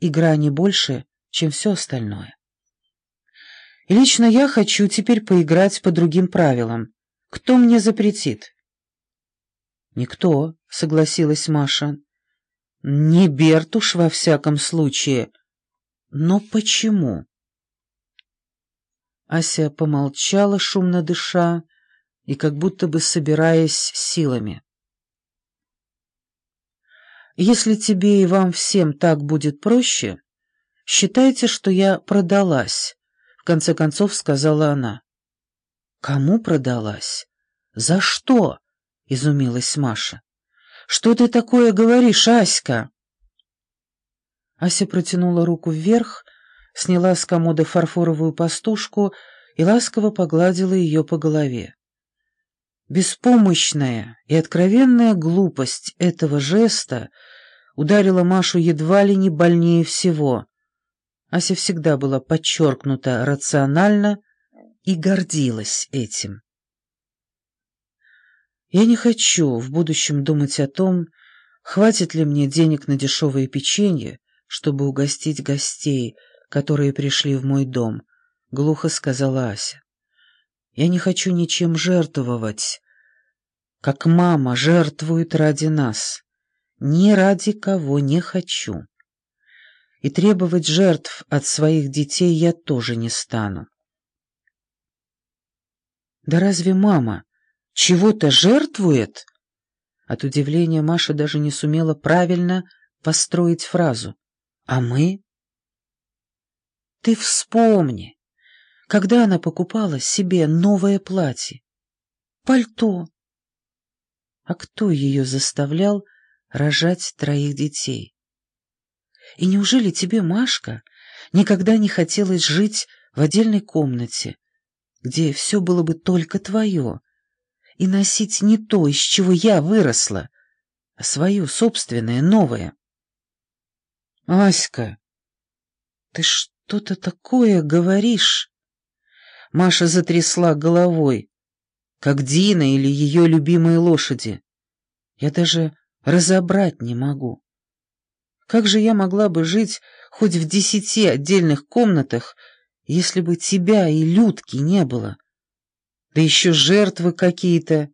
игра не больше, чем все остальное. И лично я хочу теперь поиграть по другим правилам. Кто мне запретит?» «Никто», — согласилась Маша. «Не Бертуш во всяком случае. Но почему?» Ася помолчала, шумно дыша, и как будто бы собираясь силами. «Если тебе и вам всем так будет проще, считайте, что я продалась», — в конце концов сказала она. «Кому продалась? За что?» — изумилась Маша. «Что ты такое говоришь, Аська?» Ася протянула руку вверх, сняла с комода фарфоровую пастушку и ласково погладила ее по голове. Беспомощная и откровенная глупость этого жеста ударила Машу едва ли не больнее всего. Ася всегда была подчеркнута рационально и гордилась этим. Я не хочу в будущем думать о том, хватит ли мне денег на дешевое печенье, чтобы угостить гостей, которые пришли в мой дом, — глухо сказала Ася. Я не хочу ничем жертвовать, как мама жертвует ради нас. Ни ради кого не хочу. И требовать жертв от своих детей я тоже не стану. Да разве мама чего-то жертвует? От удивления Маша даже не сумела правильно построить фразу. А мы? Ты вспомни, когда она покупала себе новое платье, пальто. А кто ее заставлял рожать троих детей? И неужели тебе, Машка, никогда не хотелось жить в отдельной комнате, где все было бы только твое, и носить не то, из чего я выросла, а свое собственное, новое? Аська, ты что-то такое говоришь? Маша затрясла головой, как Дина или ее любимые лошади. Я даже разобрать не могу. Как же я могла бы жить хоть в десяти отдельных комнатах, если бы тебя и Людки не было? Да еще жертвы какие-то.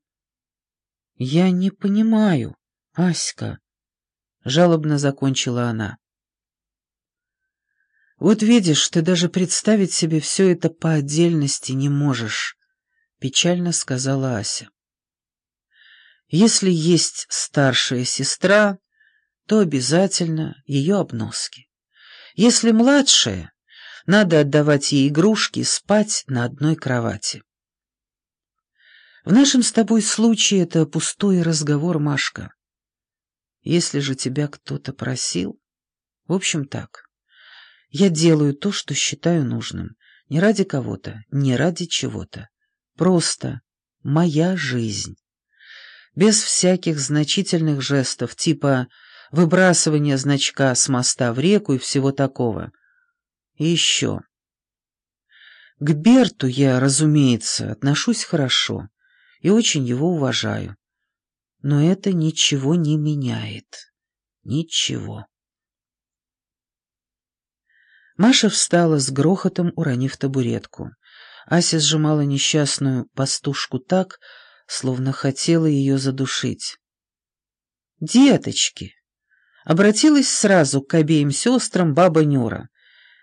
Я не понимаю, Аська, — жалобно закончила она. Вот видишь, ты даже представить себе все это по отдельности не можешь, — печально сказала Ася. Если есть старшая сестра, то обязательно ее обноски. Если младшая, надо отдавать ей игрушки, спать на одной кровати. В нашем с тобой случае это пустой разговор, Машка. Если же тебя кто-то просил, в общем так. Я делаю то, что считаю нужным. Не ради кого-то, не ради чего-то. Просто моя жизнь. Без всяких значительных жестов, типа выбрасывания значка с моста в реку и всего такого. И еще. К Берту я, разумеется, отношусь хорошо и очень его уважаю. Но это ничего не меняет. Ничего. Маша встала с грохотом, уронив табуретку. Ася сжимала несчастную пастушку так, словно хотела ее задушить. «Деточки!» — обратилась сразу к обеим сестрам баба Нюра.